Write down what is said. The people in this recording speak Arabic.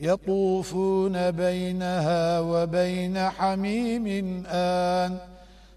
يطوفون بينها وبين حميم آن.